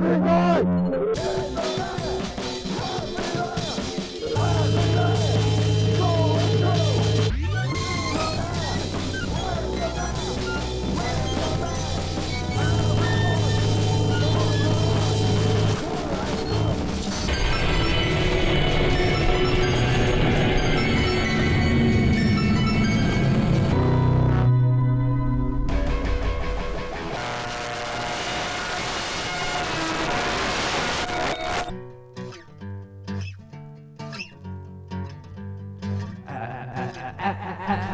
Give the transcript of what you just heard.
Chicago! at, at, at, at.